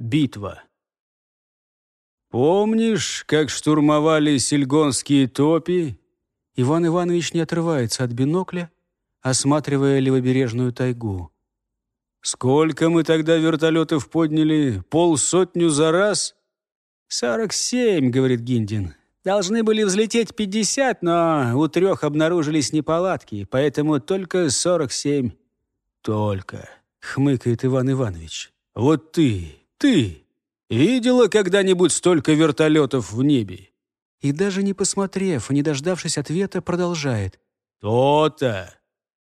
Битва. «Помнишь, как штурмовали сельгонские топи?» Иван Иванович не отрывается от бинокля, осматривая левобережную тайгу. «Сколько мы тогда вертолетов подняли? Полсотню за раз?» «Сорок семь», — говорит Гиндин. «Должны были взлететь пятьдесят, но у трех обнаружились неполадки, поэтому только сорок семь». «Только», — хмыкает Иван Иванович. «Вот ты, ты видела когда-нибудь столько вертолетов в небе?» И даже не посмотрев, не дождавшись ответа, продолжает. «То-то!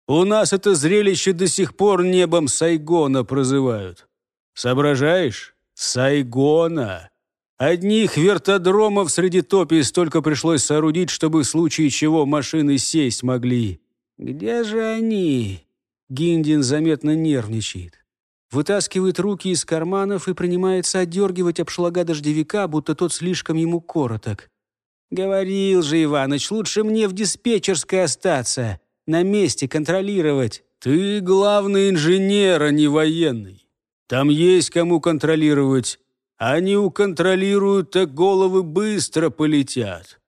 У нас это зрелище до сих пор небом Сайгона прозывают. Соображаешь? Сайгона! Одних вертодромов среди топий столько пришлось соорудить, чтобы в случае чего машины сесть могли. Где же они?» Гиндин заметно нервничает вытаскивает руки из карманов и принимается отдергивать обшлага дождевика, будто тот слишком ему короток. «Говорил же, Иваныч, лучше мне в диспетчерской остаться, на месте контролировать». «Ты главный инженер, а не военный. Там есть кому контролировать. Они уконтролируют, так головы быстро полетят».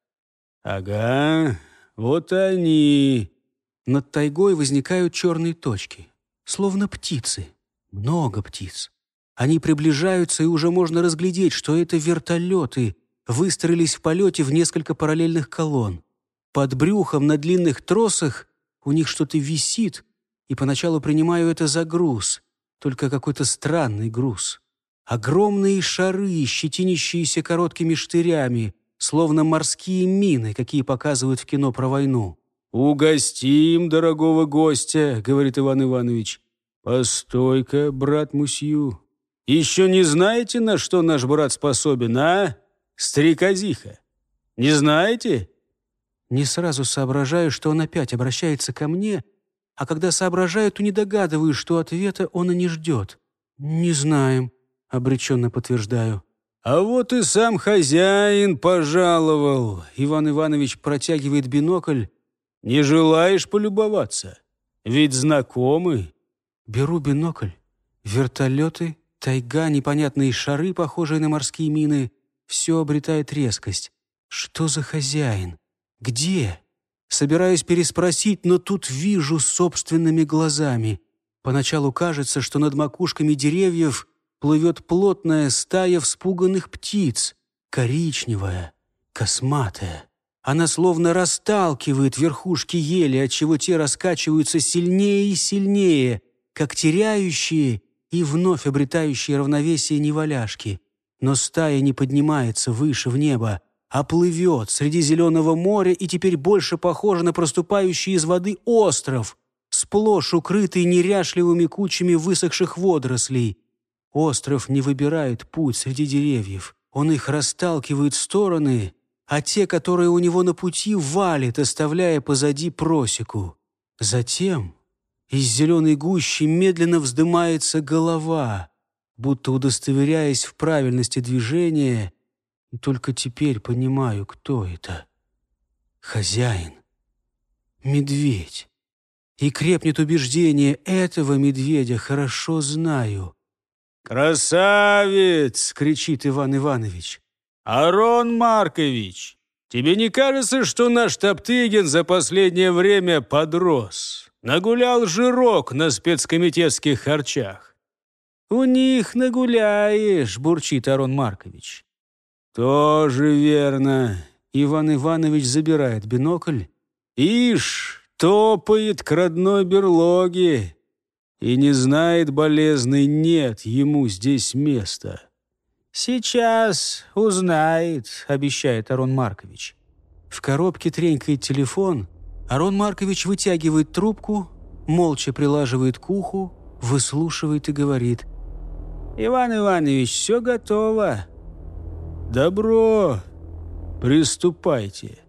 «Ага, вот они». Над тайгой возникают черные точки, словно птицы. Много птиц. Они приближаются, и уже можно разглядеть, что это вертолеты, выстроились в полете в несколько параллельных колонн. Под брюхом на длинных тросах у них что-то висит, и поначалу принимаю это за груз, только какой-то странный груз. Огромные шары, щетинящиеся короткими штырями, словно морские мины, какие показывают в кино про войну. «Угостим дорогого гостя», — говорит Иван Иванович. «Постой-ка, брат Мусью, еще не знаете, на что наш брат способен, а? Стрекозиха. Не знаете?» Не сразу соображаю, что он опять обращается ко мне, а когда соображаю, то не догадываюсь, что ответа он и не ждет. «Не знаем», — обреченно подтверждаю. «А вот и сам хозяин пожаловал!» Иван Иванович протягивает бинокль. «Не желаешь полюбоваться? Ведь знакомый. Беру бинокль. Вертолеты, тайга, непонятные шары, похожие на морские мины. Все обретает резкость. Что за хозяин? Где? Собираюсь переспросить, но тут вижу собственными глазами. Поначалу кажется, что над макушками деревьев плывет плотная стая вспуганных птиц, коричневая, косматая. Она словно расталкивает верхушки ели, отчего те раскачиваются сильнее и сильнее, как теряющие и вновь обретающие равновесие неваляшки. Но стая не поднимается выше в небо, а плывет среди зеленого моря и теперь больше похожа на проступающий из воды остров, сплошь укрытый неряшливыми кучами высохших водорослей. Остров не выбирает путь среди деревьев. Он их расталкивает в стороны, а те, которые у него на пути, валит, оставляя позади просеку. Затем из зеленой гущи медленно вздымается голова, будто удостоверяясь в правильности движения, и только теперь понимаю, кто это. Хозяин. Медведь. И крепнет убеждение, этого медведя хорошо знаю. «Красавец!» — кричит Иван Иванович. «Арон Маркович, тебе не кажется, что наш Топтыгин за последнее время подрос?» Нагулял жирок на спецкомитетских харчах. «У них нагуляешь», — бурчит Арон Маркович. «Тоже верно». Иван Иванович забирает бинокль. «Ишь, топает к родной берлоге. И не знает болезный, нет ему здесь места». «Сейчас узнает», — обещает Арон Маркович. В коробке тренькает телефон — Арон Маркович вытягивает трубку, молча прилаживает к уху, выслушивает и говорит. «Иван Иванович, все готово». «Добро, приступайте».